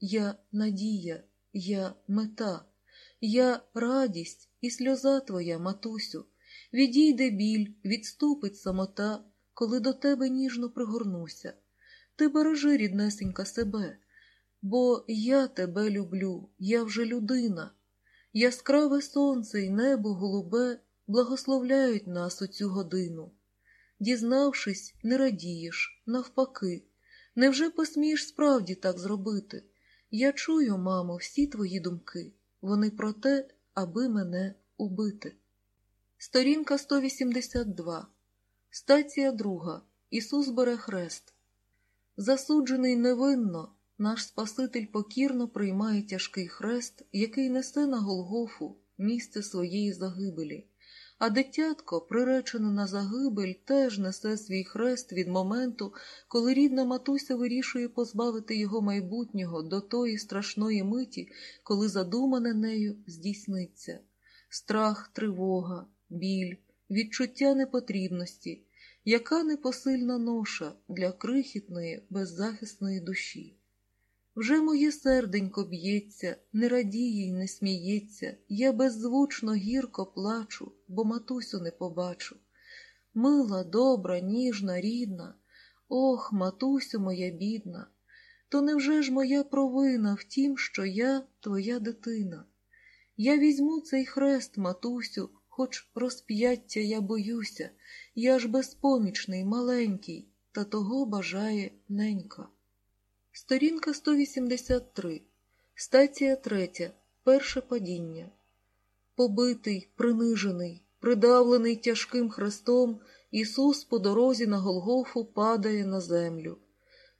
я надія, я мета, я радість і сльоза твоя, матусю. Відійде біль, відступить самота, коли до тебе ніжно пригорнуся. Ти бережи, ріднесенька, себе, бо я тебе люблю, я вже людина. Яскраве сонце й небо голубе благословляють нас у цю годину. Дізнавшись, не радієш, навпаки. Невже посмієш справді так зробити? Я чую, мамо, всі твої думки. Вони про те, аби мене убити. Сторінка 182. Стація друга. Ісус бере хрест. Засуджений невинно, наш Спаситель покірно приймає тяжкий хрест, який несе на Голгофу місце своєї загибелі. А дитятко, приречене на загибель, теж несе свій хрест від моменту, коли рідна матуся вирішує позбавити його майбутнього до тої страшної миті, коли задумане нею здійсниться. Страх, тривога, біль, відчуття непотрібності, яка непосильна ноша для крихітної, беззахисної душі. Вже моє серденько б'ється, не радіє й не сміється, я беззвучно гірко плачу, бо матусю не побачу. Мила, добра, ніжна, рідна, ох, матусю моя бідна, то невже ж моя провина в тім, що я твоя дитина? Я візьму цей хрест, матусю, хоч розп'яття я боюся, я ж безпомічний, маленький, та того бажає ненька. Сторінка 183. Стація третя. Перше падіння. Побитий, принижений, придавлений тяжким хрестом, Ісус по дорозі на Голгофу падає на землю.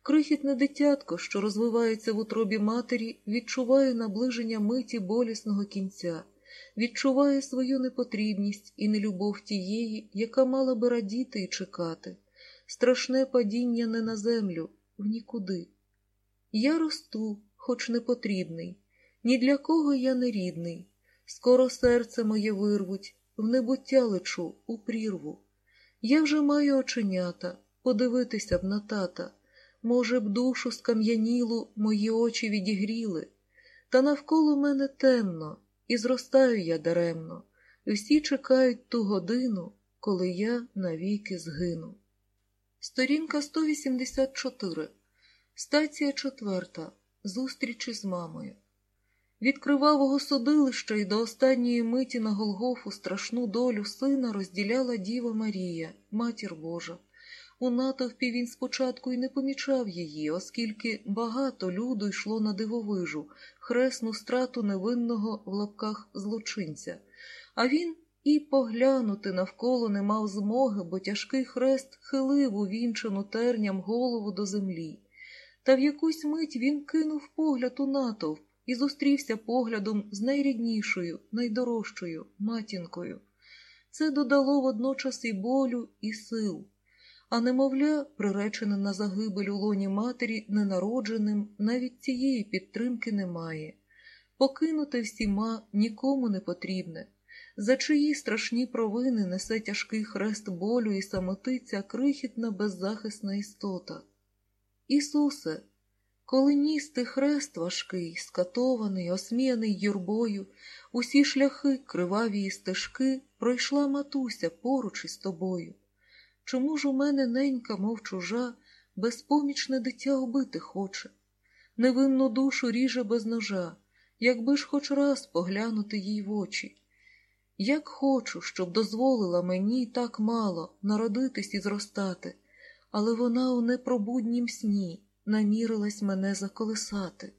Крихітне дитятко, що розвивається в утробі матері, відчуває наближення миті болісного кінця, відчуває свою непотрібність і нелюбов тієї, яка мала би радіти і чекати. Страшне падіння не на землю, в нікуди. Я росту, хоч не потрібний, ні для кого я не рідний. Скоро серце моє вирвуть, в небуття лечу, у прірву. Я вже маю оченята, подивитися б на тата. Може б, душу скам'янілу мої очі відігріли, та навколо мене темно, і зростаю я даремно. Всі чекають ту годину, коли я навіки згину. Сторінка 184 Стація четверта. Зустрічі з мамою. Від кривавого судилища і до останньої миті на Голгофу страшну долю сина розділяла Діва Марія, матір Божа. У натовпі він спочатку й не помічав її, оскільки багато люду йшло на дивовижу, хресну страту невинного в лапках злочинця. А він і поглянути навколо не мав змоги, бо тяжкий хрест хилив увінчену терням голову до землі. Та в якусь мить він кинув погляд у натовп і зустрівся поглядом з найріднішою, найдорожчою матінкою. Це додало водночас і болю, і сил. А немовля, приречене на загибель у лоні матері ненародженим, навіть цієї підтримки немає. Покинуте всіма нікому не потрібне. За чиї страшні провини несе тяжкий хрест болю і самоти ця крихітна беззахисна істота. Ісусе, коли ніс ти хрест важкий, скатований, осміяний юрбою, усі шляхи, криваві і стежки, пройшла матуся поруч із тобою. Чому ж у мене ненька, мов чужа, безпомічне дитя убити хоче? Невинну душу ріже без ножа, якби ж хоч раз поглянути їй в очі. Як хочу, щоб дозволила мені так мало народитись і зростати, але вона у непробуднім сні намірилась мене заколисати.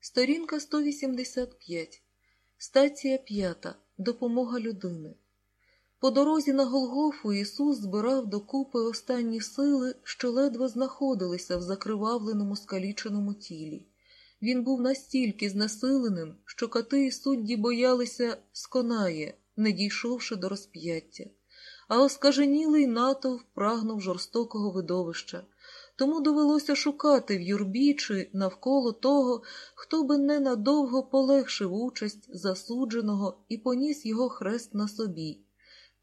Сторінка 185. Стація 5. Допомога людини. По дорозі на Голгофу Ісус збирав докупи останні сили, що ледве знаходилися в закривавленому скаліченому тілі. Він був настільки знесиленим, що кати і судді боялися сконає, не дійшовши до розп'яття. А оскаженілий натовп прагнув жорстокого видовища, тому довелося шукати в юрбі чи навколо того, хто би ненадовго полегшив участь засудженого і поніс його хрест на собі.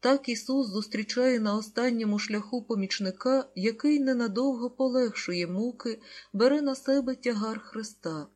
Так Ісус зустрічає на останньому шляху помічника, який ненадовго полегшує муки, бере на себе тягар Христа.